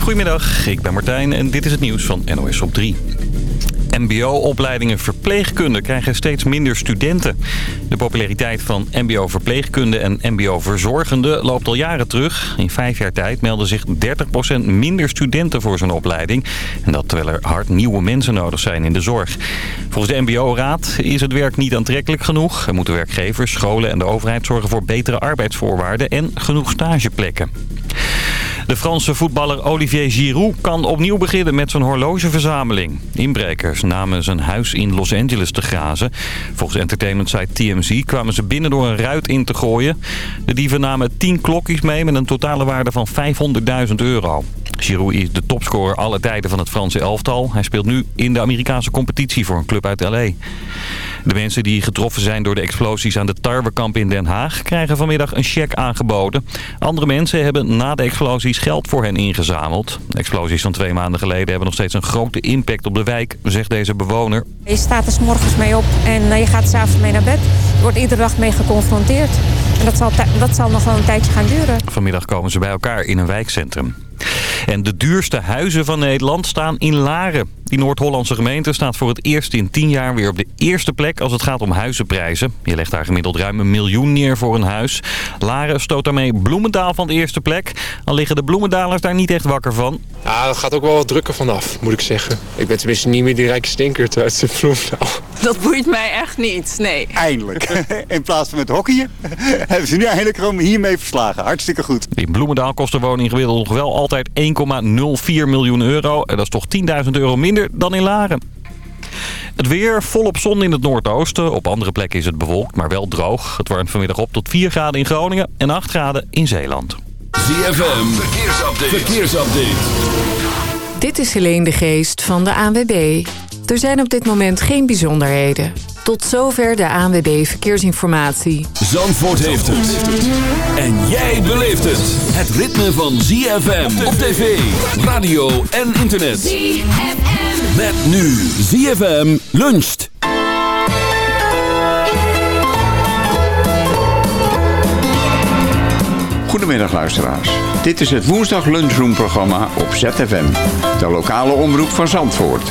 Goedemiddag, ik ben Martijn en dit is het nieuws van NOS op 3. MBO-opleidingen verpleegkunde krijgen steeds minder studenten. De populariteit van MBO-verpleegkunde en MBO-verzorgende loopt al jaren terug. In vijf jaar tijd melden zich 30% minder studenten voor zo'n opleiding. En dat terwijl er hard nieuwe mensen nodig zijn in de zorg. Volgens de MBO-raad is het werk niet aantrekkelijk genoeg. Er moeten werkgevers, scholen en de overheid zorgen voor betere arbeidsvoorwaarden en genoeg stageplekken. De Franse voetballer Olivier Giroud kan opnieuw beginnen met zijn horlogeverzameling. Inbrekers namen zijn huis in Los Angeles te grazen. Volgens entertainment site TMZ kwamen ze binnen door een ruit in te gooien. De dieven namen 10 klokjes mee met een totale waarde van 500.000 euro. Giroud is de topscorer alle tijden van het Franse elftal. Hij speelt nu in de Amerikaanse competitie voor een club uit L.A. De mensen die getroffen zijn door de explosies aan de tarwekamp in Den Haag... krijgen vanmiddag een cheque aangeboden. Andere mensen hebben na de explosies geld voor hen ingezameld. De explosies van twee maanden geleden hebben nog steeds een grote impact op de wijk, zegt deze bewoner. Je staat er s morgens mee op en je gaat s'avonds mee naar bed. Je wordt iedere dag mee geconfronteerd. En dat zal, dat zal nog wel een tijdje gaan duren. Vanmiddag komen ze bij elkaar in een wijkcentrum. En de duurste huizen van Nederland staan in Laren. Die Noord-Hollandse gemeente staat voor het eerst in tien jaar weer op de eerste plek als het gaat om huizenprijzen. Je legt daar gemiddeld ruim een miljoen neer voor een huis. Laren stoot daarmee Bloemendaal van de eerste plek. Al liggen de Bloemendalers daar niet echt wakker van. Ja, dat gaat ook wel wat drukker vanaf, moet ik zeggen. Ik ben tenminste niet meer die rijke stinker uit de Bloemendaal. Dat boeit mij echt niet, nee. Eindelijk. In plaats van met hockeyen hebben ze nu eindelijk gewoon hiermee verslagen. Hartstikke goed. In Bloemendaal kost de woning gemiddeld nog wel altijd 1,04 miljoen euro. En dat is toch 10.000 euro minder dan in Laren. Het weer volop zon in het noordoosten. Op andere plekken is het bewolkt, maar wel droog. Het warmt vanmiddag op tot 4 graden in Groningen en 8 graden in Zeeland. ZFM, verkeersupdate. verkeersupdate. Dit is Helene de Geest van de ANWB. Er zijn op dit moment geen bijzonderheden. Tot zover de ANWB Verkeersinformatie. Zandvoort heeft het. En jij beleeft het. Het ritme van ZFM op tv, radio en internet. ZFM. Met nu ZFM luncht. Goedemiddag luisteraars. Dit is het woensdag lunchroom programma op ZFM. De lokale omroep van Zandvoort.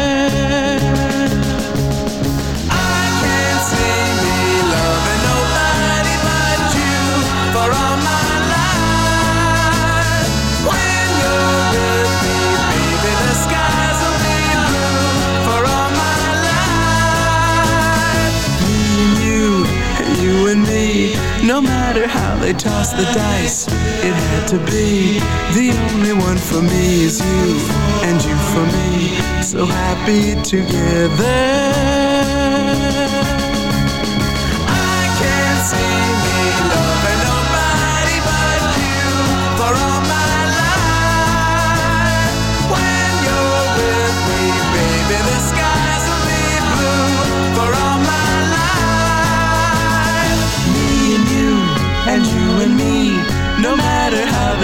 To be. The only one for me is you, and you for me. So happy together. I can't see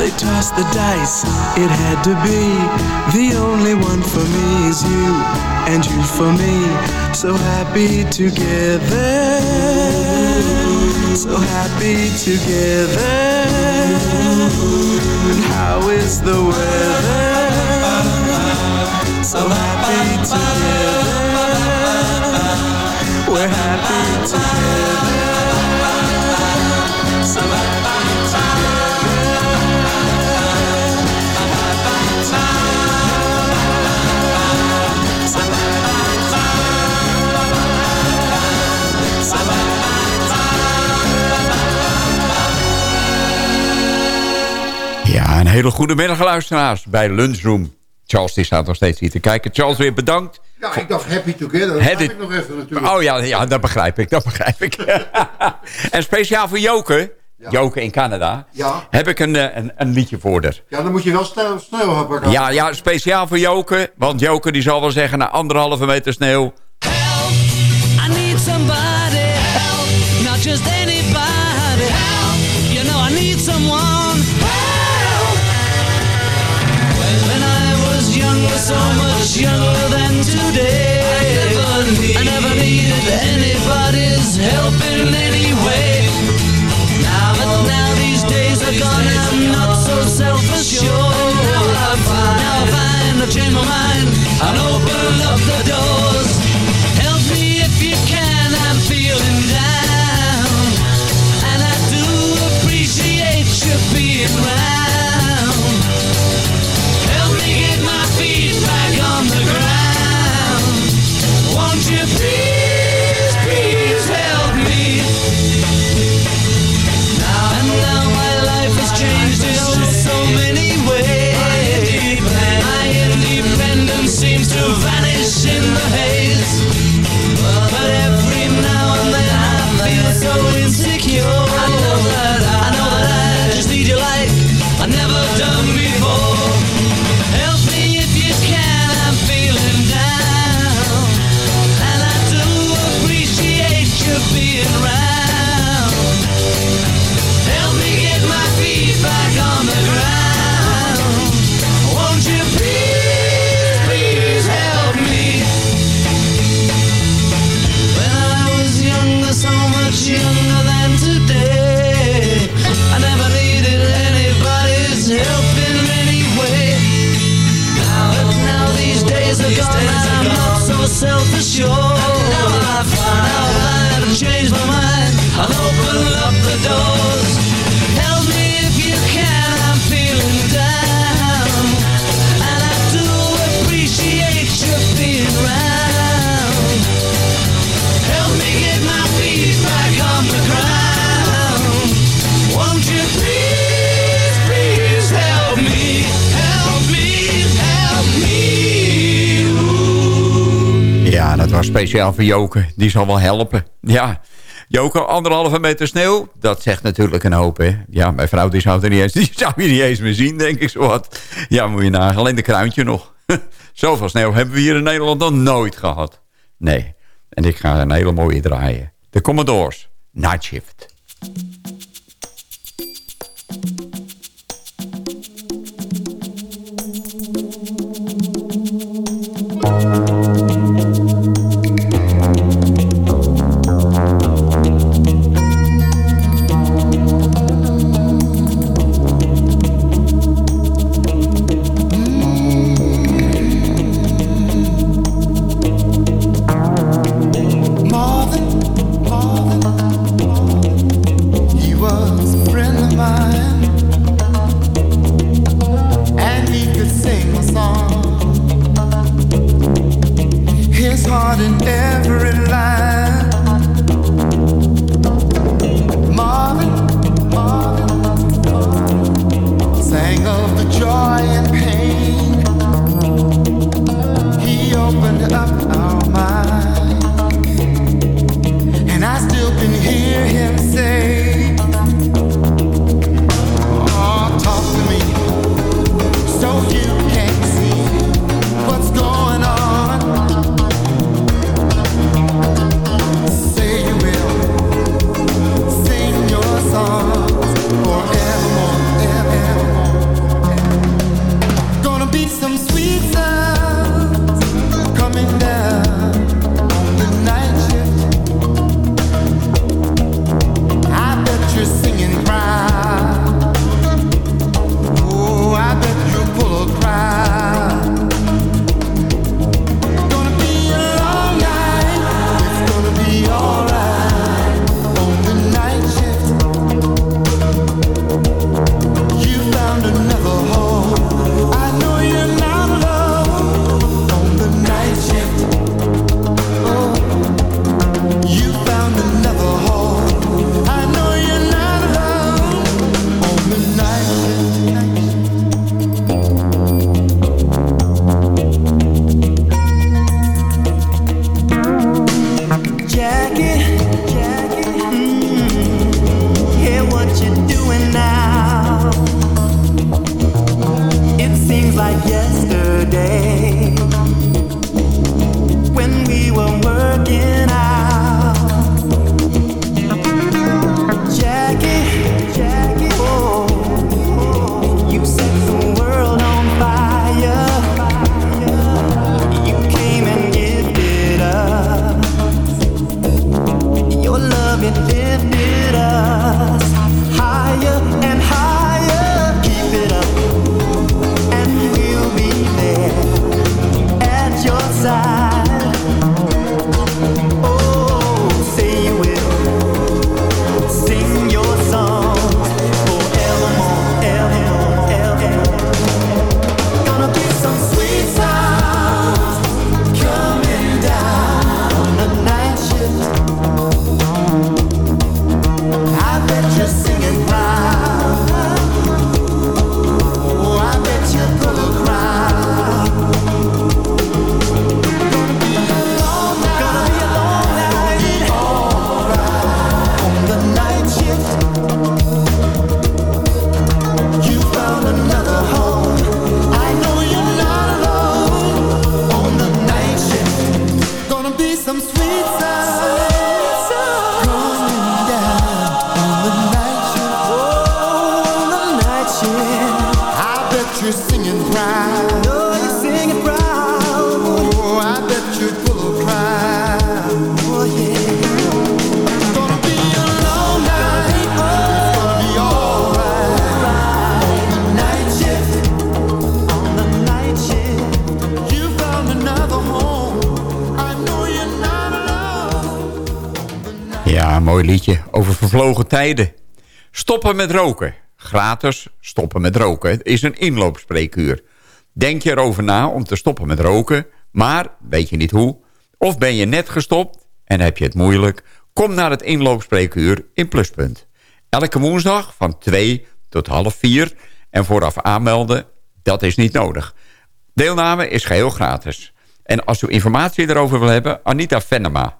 They tossed the dice. It had to be the only one for me is you, and you for me. So happy together, so happy together. And how is the weather? So happy together. We're happy together. Hele goede middag luisteraars bij Lunchroom. Charles die staat nog steeds hier te kijken. Charles, weer bedankt. Ja, ik dacht Happy Together. Dat heb ik nog even natuurlijk. Oh ja, ja, dat begrijp ik, dat begrijp ik. en speciaal voor Joke, Joke in Canada, Ja. heb ik een, eh, een, een liedje voor haar. Ja, dan moet je wel sneeuw, sneeuw hebben. Ja, ja, speciaal voor Joke, want Joke die zal wel zeggen na anderhalve meter sneeuw... I need somebody help, not just anybody help. You know I need someone so much younger than today, I never, needed anybody's help in any way. Now, but now these days are gone, I'm not so self-assured. Now I find, now I find I've changed my mind and open up the doors. Speciaal voor Joke. Die zal wel helpen. Ja, Joke, anderhalve meter sneeuw. Dat zegt natuurlijk een hoop, hè. Ja, mijn vrouw die zou, er niet eens, die zou je niet eens meer zien, denk ik zo wat. Ja, moet je nagaan. Alleen de kruintje nog. Zoveel sneeuw hebben we hier in Nederland nog nooit gehad. Nee. En ik ga een hele mooie draaien. De Commodores. Night Shift. A Stoppen met roken. Gratis stoppen met roken is een inloopspreekuur. Denk je erover na om te stoppen met roken, maar weet je niet hoe? Of ben je net gestopt en heb je het moeilijk? Kom naar het inloopspreekuur in Pluspunt. Elke woensdag van 2 tot half 4 en vooraf aanmelden, dat is niet nodig. Deelname is geheel gratis. En als u informatie erover wil hebben, Anita Venema.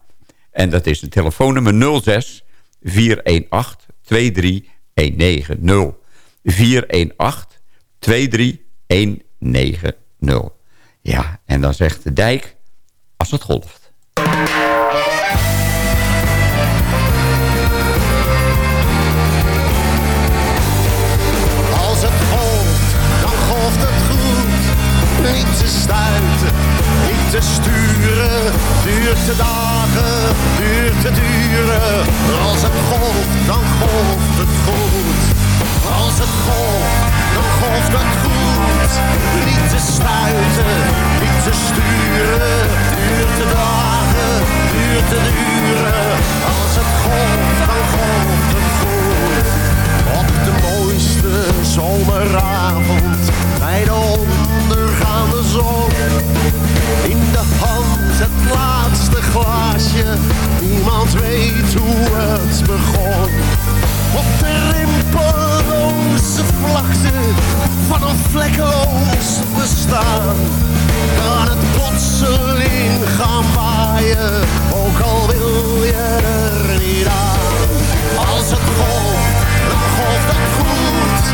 En dat is de telefoonnummer 06 418 23190. 418 23190. Ja, en dan zegt de dijk als het golft. Het goed. Niet te stuiten, niet te sturen. Duurt te dagen, duurt te duren. Als het golft, dan golft het goed. Op de mooiste zomeravond bij de ondergaande zon. In de hand het laatste glaasje, niemand weet hoe het begon. Op de rimpeloze vlakte van een vlekkeloos bestaan. Kan het plotseling gaan waaien, ook al wil je er niet aan. Als het golft, dan golft het goed.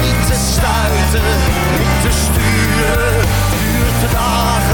Niet te stuiten, niet te sturen. Duurt te dagen,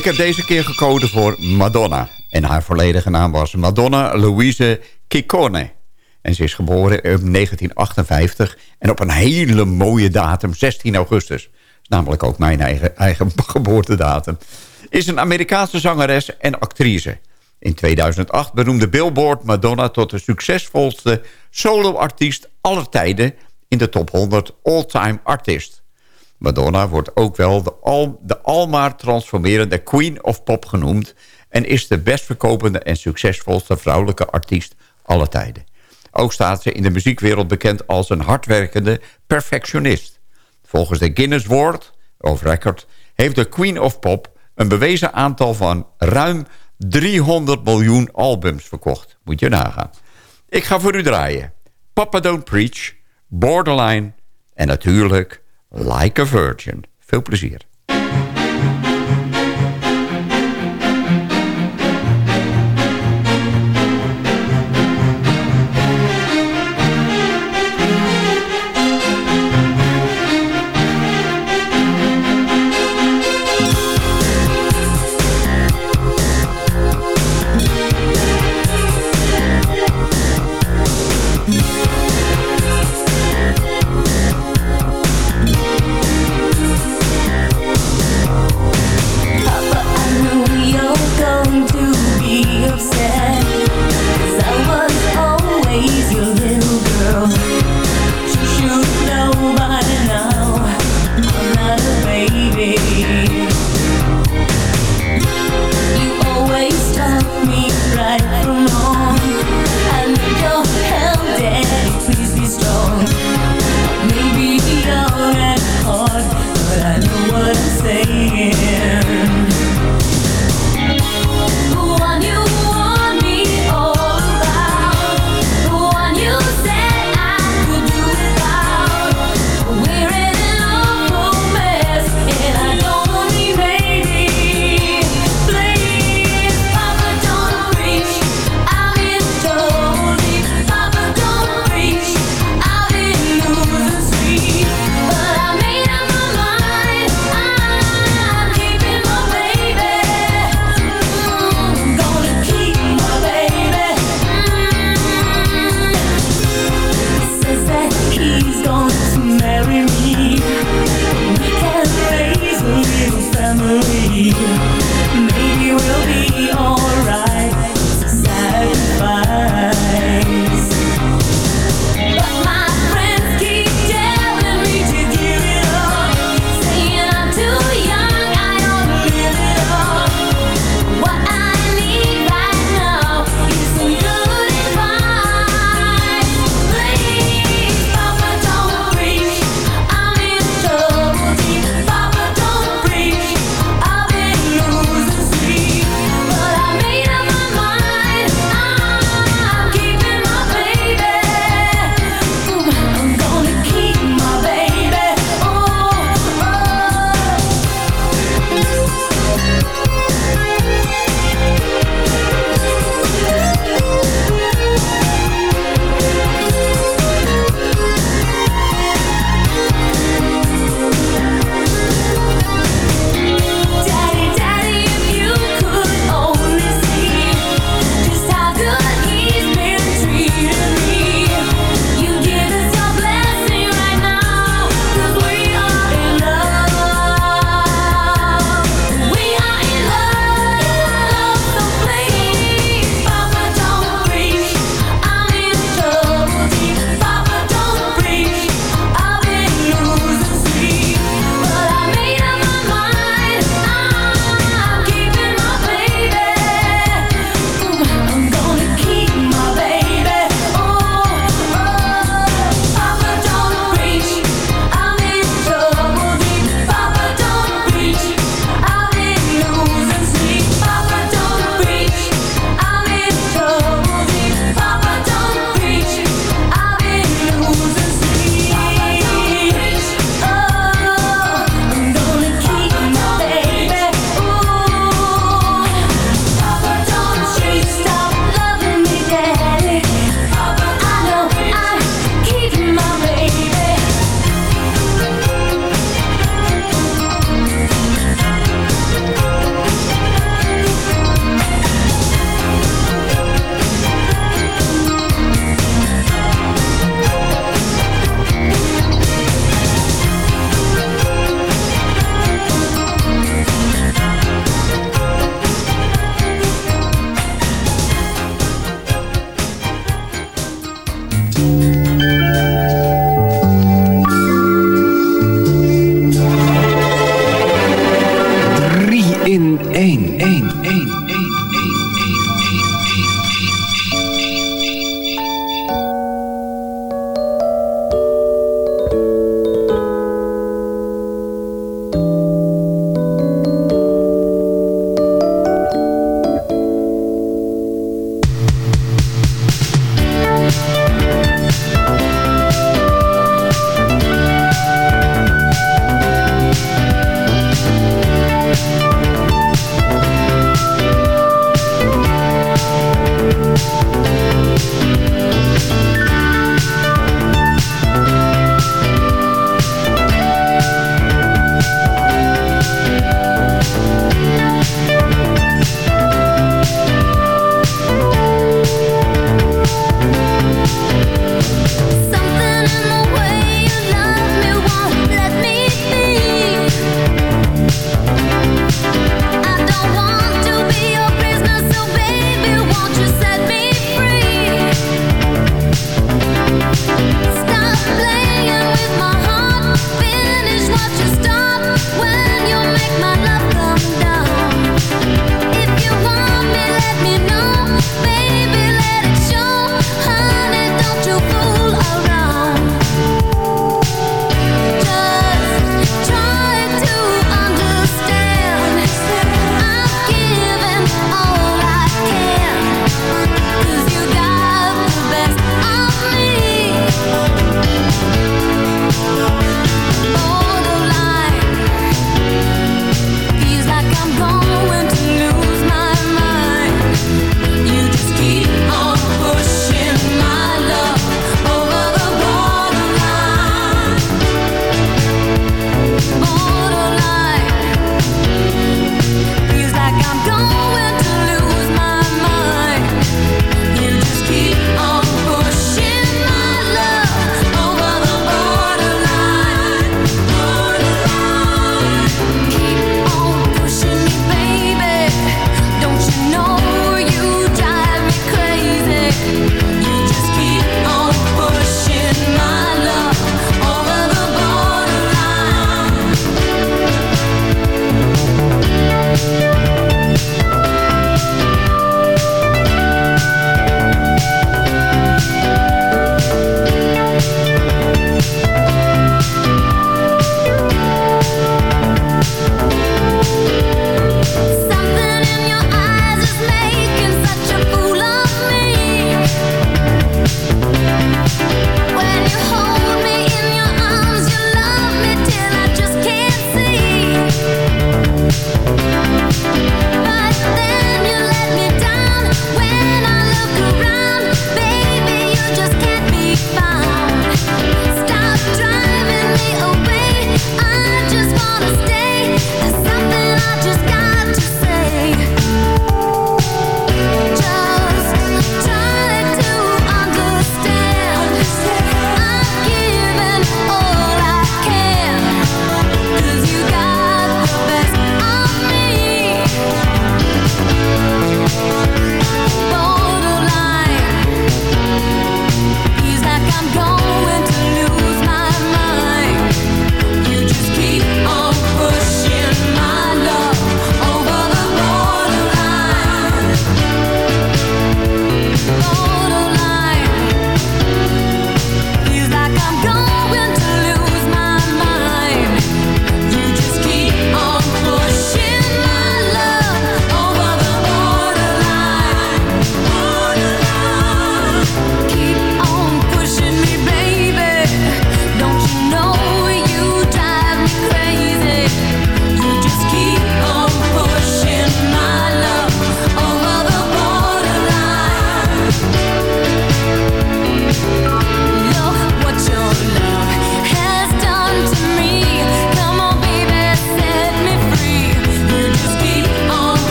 Ik heb deze keer gekozen voor Madonna. En haar volledige naam was Madonna Louise Ciccone. En ze is geboren in 1958 en op een hele mooie datum, 16 augustus. Namelijk ook mijn eigen, eigen geboortedatum. Is een Amerikaanse zangeres en actrice. In 2008 benoemde Billboard Madonna tot de succesvolste soloartiest aller tijden... in de top 100 all-time artist. Madonna wordt ook wel de, al, de almaar transformerende Queen of Pop genoemd... en is de best verkopende en succesvolste vrouwelijke artiest aller tijden. Ook staat ze in de muziekwereld bekend als een hardwerkende perfectionist. Volgens de Guinness World of Record heeft de Queen of Pop... een bewezen aantal van ruim 300 miljoen albums verkocht. Moet je nagaan. Ik ga voor u draaien. Papa Don't Preach, Borderline en natuurlijk Like a Virgin. Veel plezier.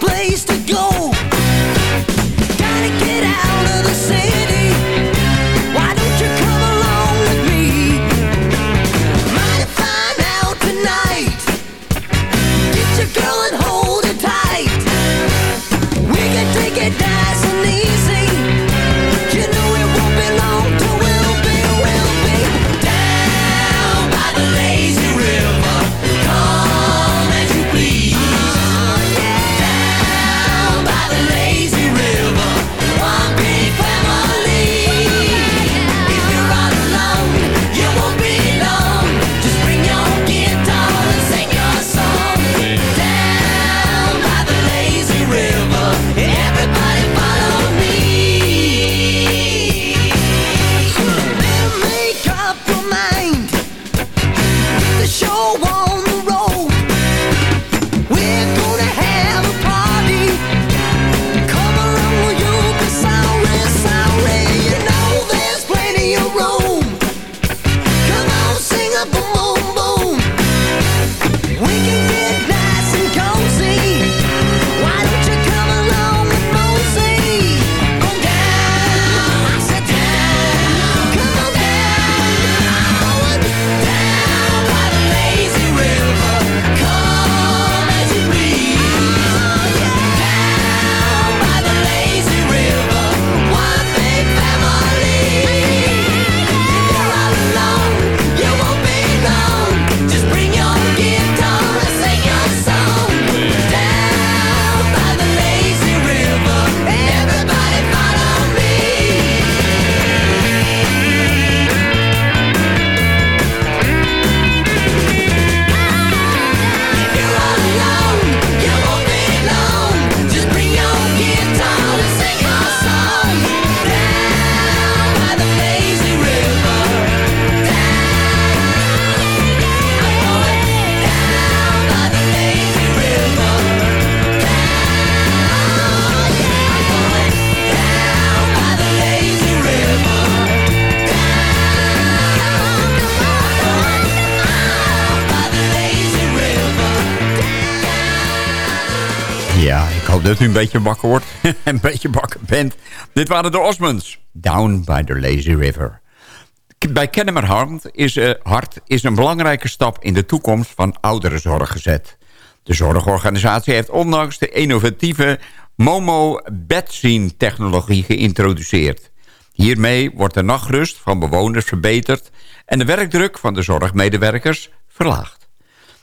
Place to go. U een beetje wakker wordt. een beetje wakker bent. Dit waren de Osmonds. Down by the Lazy River. Bij Kennemer Hart is, eh, Hart is een belangrijke stap in de toekomst van ouderenzorg gezet. De zorgorganisatie heeft ondanks de innovatieve Momo Bedscene technologie geïntroduceerd. Hiermee wordt de nachtrust van bewoners verbeterd en de werkdruk van de zorgmedewerkers verlaagd.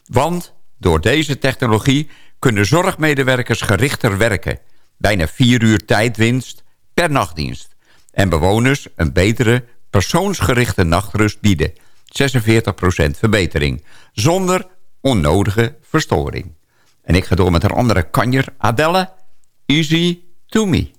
Want door deze technologie kunnen zorgmedewerkers gerichter werken. Bijna vier uur tijdwinst per nachtdienst. En bewoners een betere persoonsgerichte nachtrust bieden. 46% verbetering. Zonder onnodige verstoring. En ik ga door met een andere kanjer. Adelle, Easy to Me.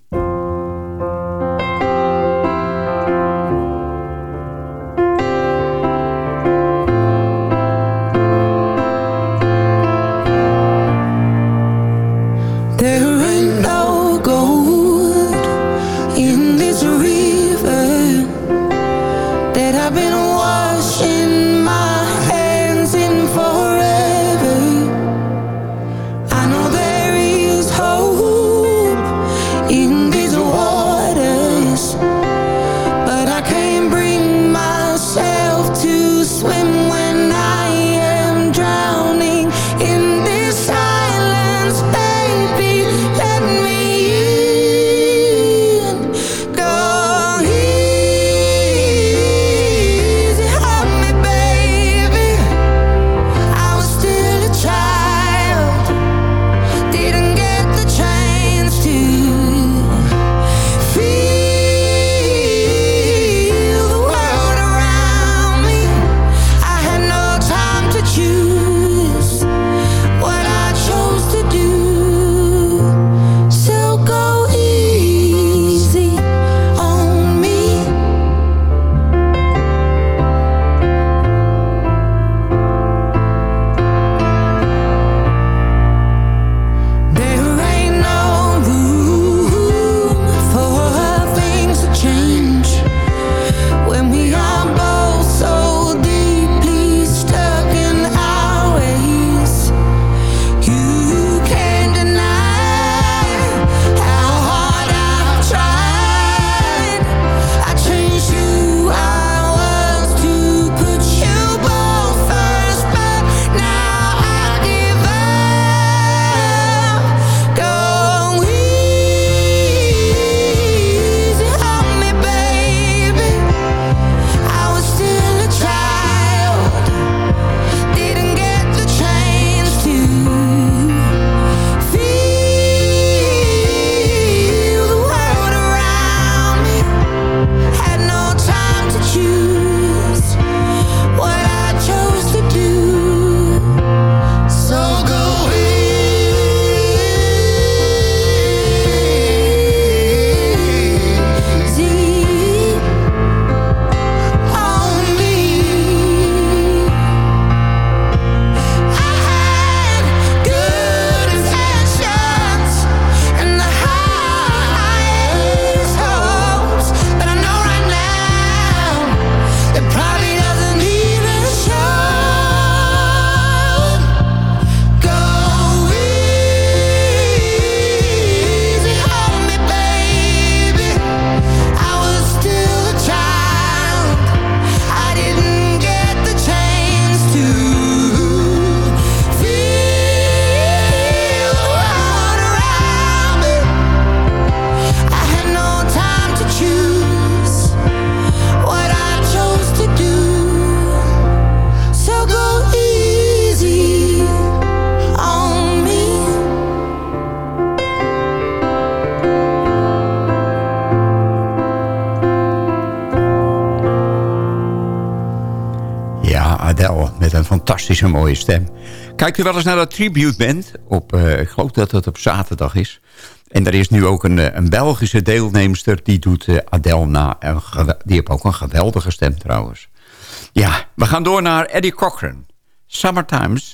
Fantastische mooie stem. Kijkt u wel eens naar dat tribute band? Op, eh, ik geloof dat het op zaterdag is. En er is nu ook een, eh, een Belgische deelnemster die doet Adele na. Die heeft ook een geweldige stem trouwens. Ja, we gaan door naar Eddie Cochran. Summertime's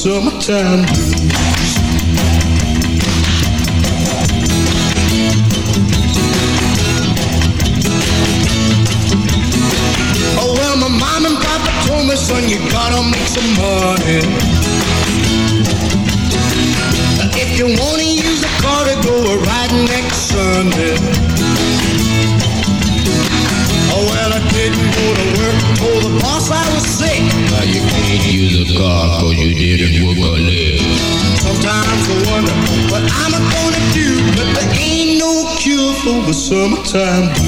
summertime the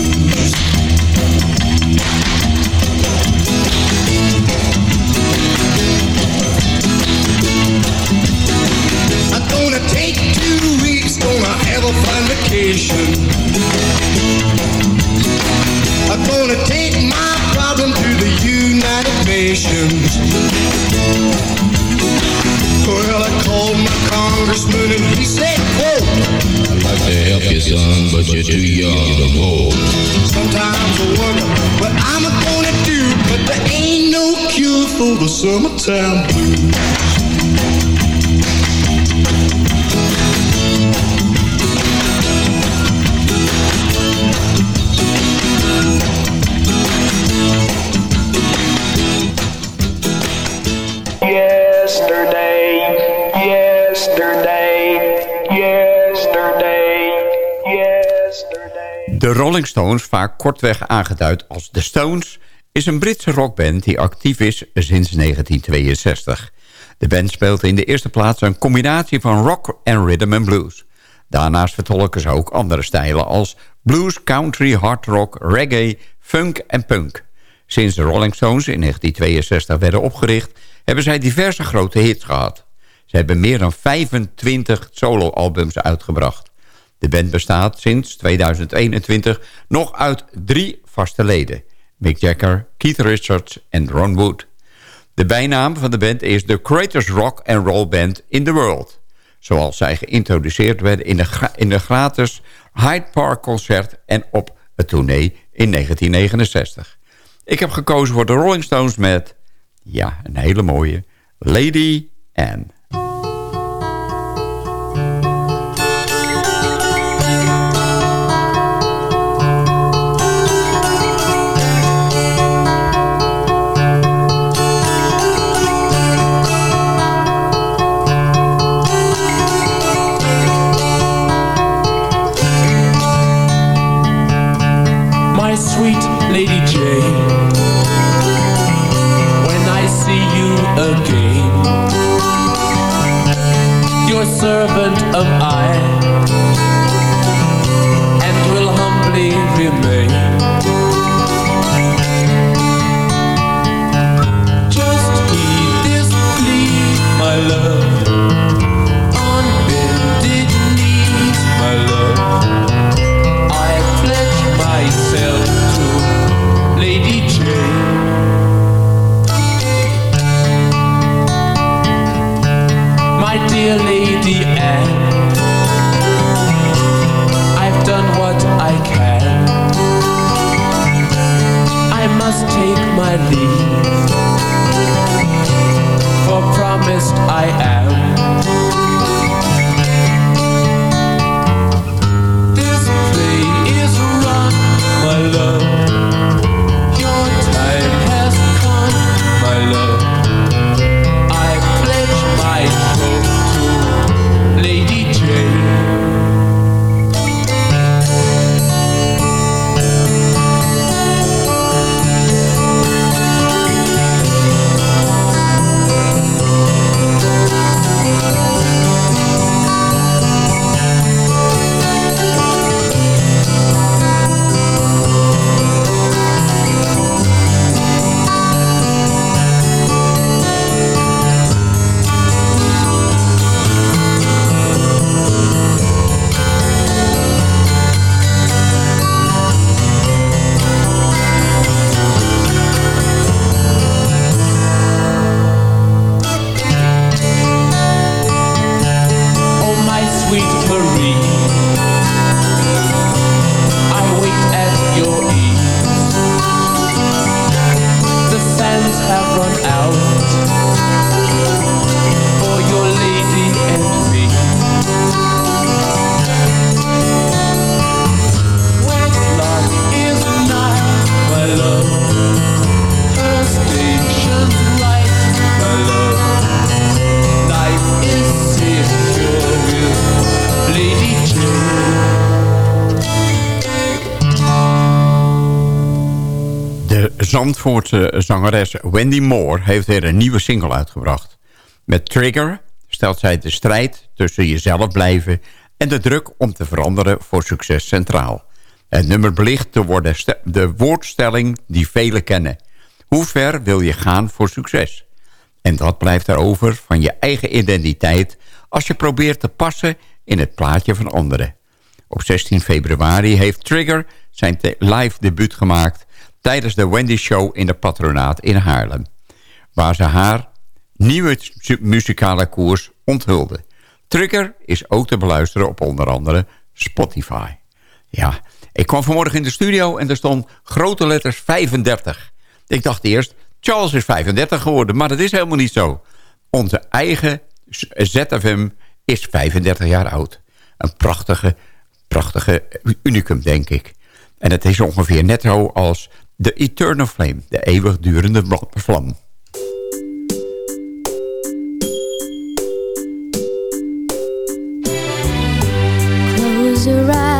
De Rolling Stones, vaak kortweg aangeduid als The Stones... is een Britse rockband die actief is sinds 1962. De band speelt in de eerste plaats een combinatie van rock en rhythm and blues. Daarnaast vertolken ze ook andere stijlen als blues, country, hard rock, reggae, funk en punk. Sinds de Rolling Stones in 1962 werden opgericht... hebben zij diverse grote hits gehad. Ze hebben meer dan 25 soloalbums uitgebracht. De band bestaat sinds 2021 nog uit drie vaste leden. Mick Jagger, Keith Richards en Ron Wood. De bijnaam van de band is The Greatest Rock and Roll Band in the World. Zoals zij geïntroduceerd werden in de, in de gratis Hyde Park concert en op het tournee in 1969. Ik heb gekozen voor de Rolling Stones met, ja, een hele mooie, Lady Anne. Zandvoortse zangeres Wendy Moore heeft weer een nieuwe single uitgebracht. Met Trigger stelt zij de strijd tussen jezelf blijven... en de druk om te veranderen voor succes centraal. Het nummer belicht de, woordstelling die velen kennen. Hoe ver wil je gaan voor succes? En dat blijft erover van je eigen identiteit... als je probeert te passen in het plaatje van anderen. Op 16 februari heeft Trigger zijn live debuut gemaakt... tijdens de Wendy Show in de Patronaat in Haarlem. Waar ze haar nieuwe mu- muzikale koers onthulde. Trigger is ook te beluisteren op onder andere Spotify. Ja, ik kwam vanmorgen in de studio en er stond grote letters 35. Ik dacht eerst, Charles is 35 geworden, maar dat is helemaal niet zo. Onze eigen ZFM is 35 jaar oud. Een prachtige, prachtige unicum, denk ik. En het is ongeveer net zo als de Eternal Flame, de eeuwigdurende vlam. Close your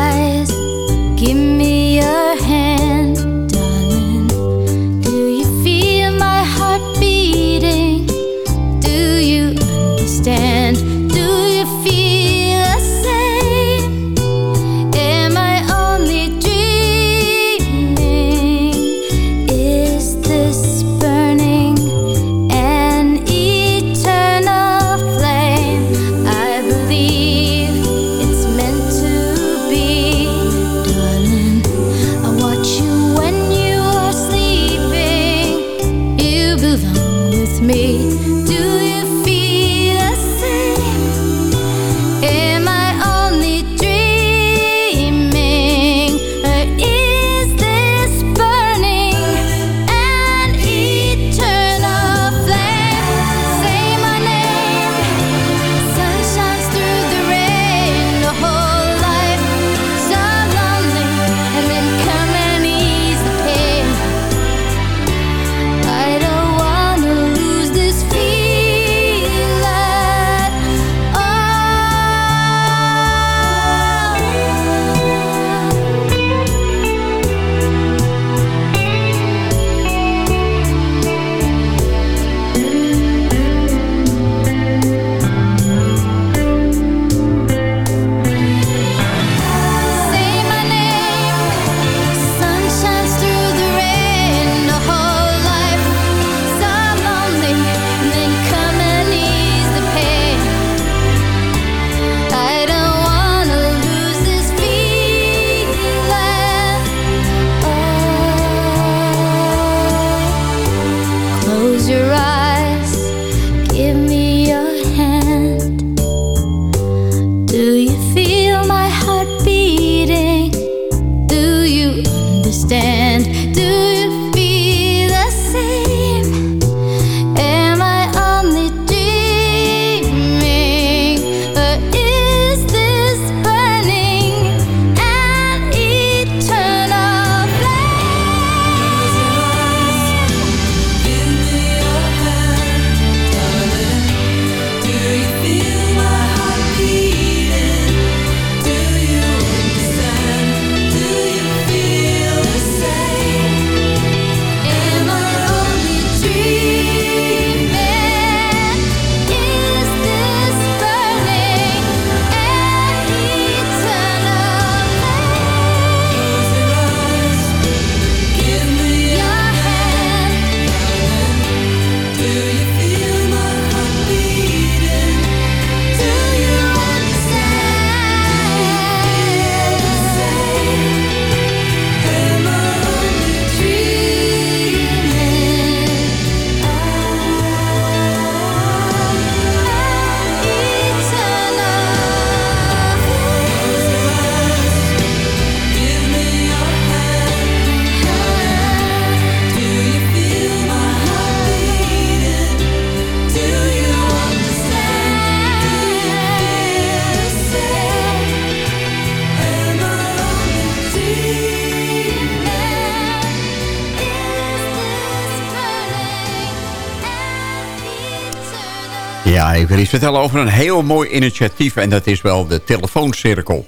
iets vertellen over een heel mooi initiatief... en dat is wel de telefooncirkel.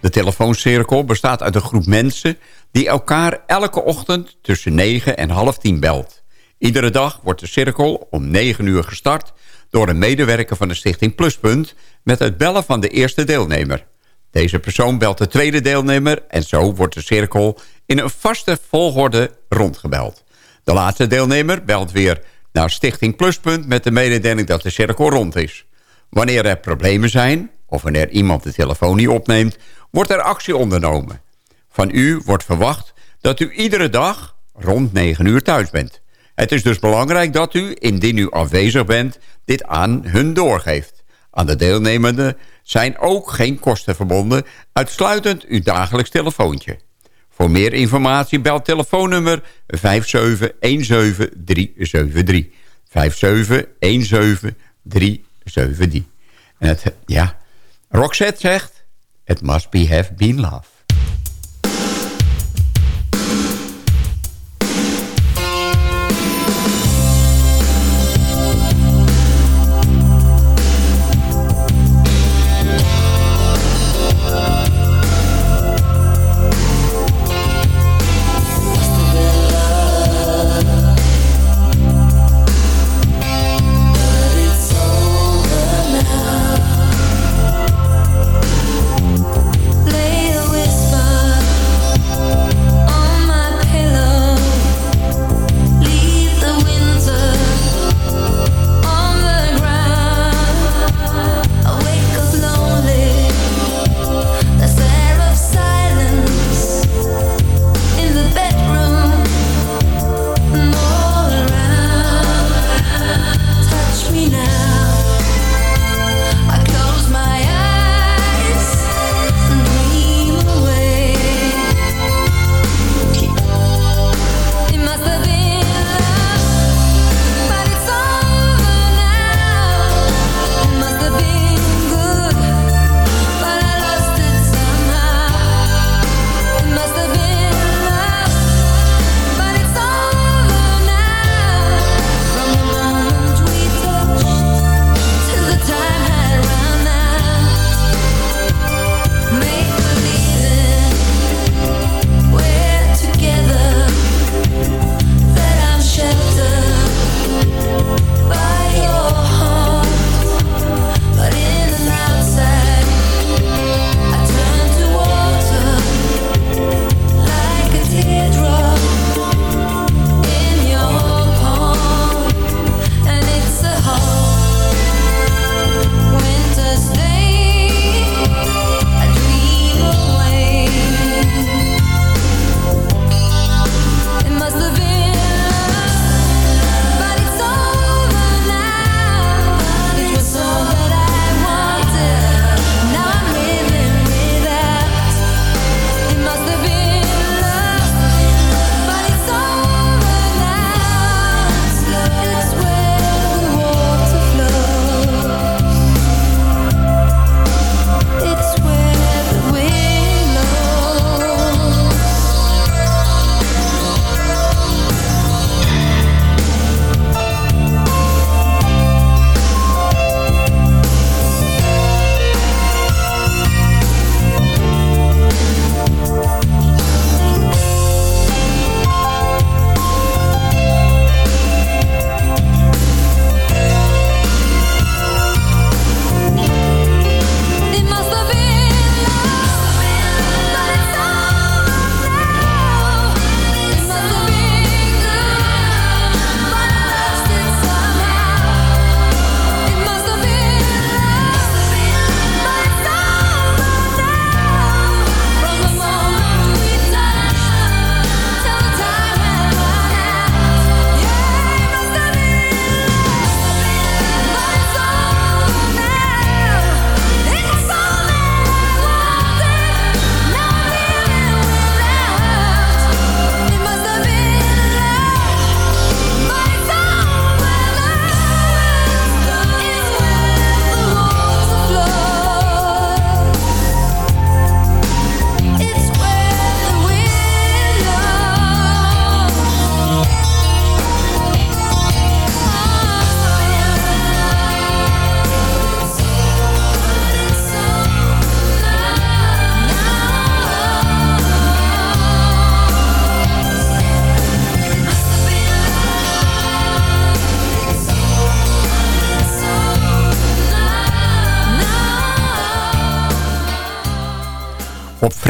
De telefooncirkel bestaat uit een groep mensen... die elkaar elke ochtend tussen 9 en half 10 belt. Iedere dag wordt de cirkel om 9 uur gestart... door een medewerker van de stichting Pluspunt... met het bellen van de eerste deelnemer. Deze persoon belt de tweede deelnemer... en zo wordt de cirkel in een vaste volgorde rondgebeld. De laatste deelnemer belt weer naar Stichting Pluspunt... met de mededeling dat de cirkel rond is. Wanneer er problemen zijn of wanneer iemand de telefoon niet opneemt... wordt er actie ondernomen. Van u wordt verwacht dat u iedere dag rond 9 uur thuis bent. Het is dus belangrijk dat u, indien u afwezig bent... dit aan hun doorgeeft. Aan de deelnemenden zijn ook geen kosten verbonden... uitsluitend uw dagelijks telefoontje. Voor meer informatie bel telefoonnummer 5717373. 5717373. En het, ja, Roxette zegt... It must be have been love.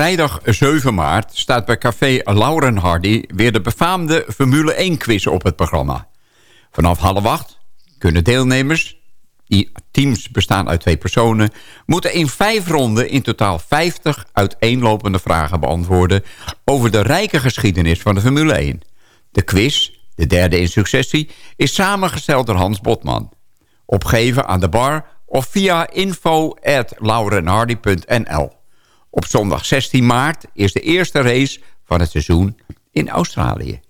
Vrijdag 7 maart staat bij café Lauren Hardy... weer de befaamde Formule 1 quiz op het programma. Vanaf half acht kunnen deelnemers, die teams bestaan uit twee personen... moeten in vijf ronden in totaal 50 uiteenlopende vragen beantwoorden... over de rijke geschiedenis van de Formule 1. De quiz, de derde in successie, is samengesteld door Hans Botman. Opgeven aan de bar of via info.laurenhardy.nl. Op zondag 16 maart is de eerste race van het seizoen in Australië.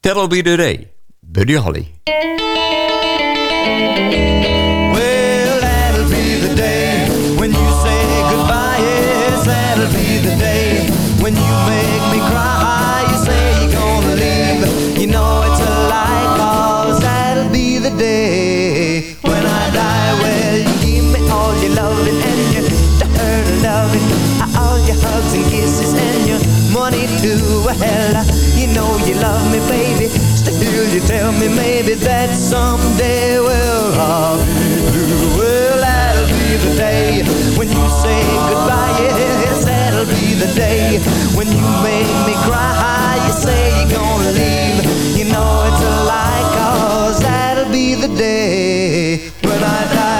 That'll be the day. Buddy Holly. Be the day You tell me maybe that someday, well, I'll be blue. Well, that'll be the day when you say goodbye. Yes, that'll be the day when you make me cry. You say you're gonna leave. You know it's a lie, cause that'll be the day when I die.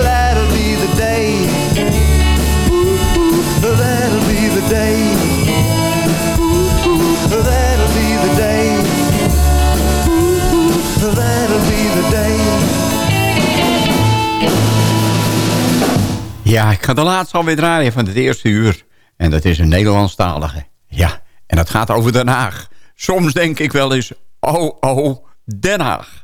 Ik ga de laatste alweer draaien van het eerste uur. En dat is een Nederlandstalige. Ja, en dat gaat over Den Haag. Soms denk ik wel eens, oh, oh, Den Haag.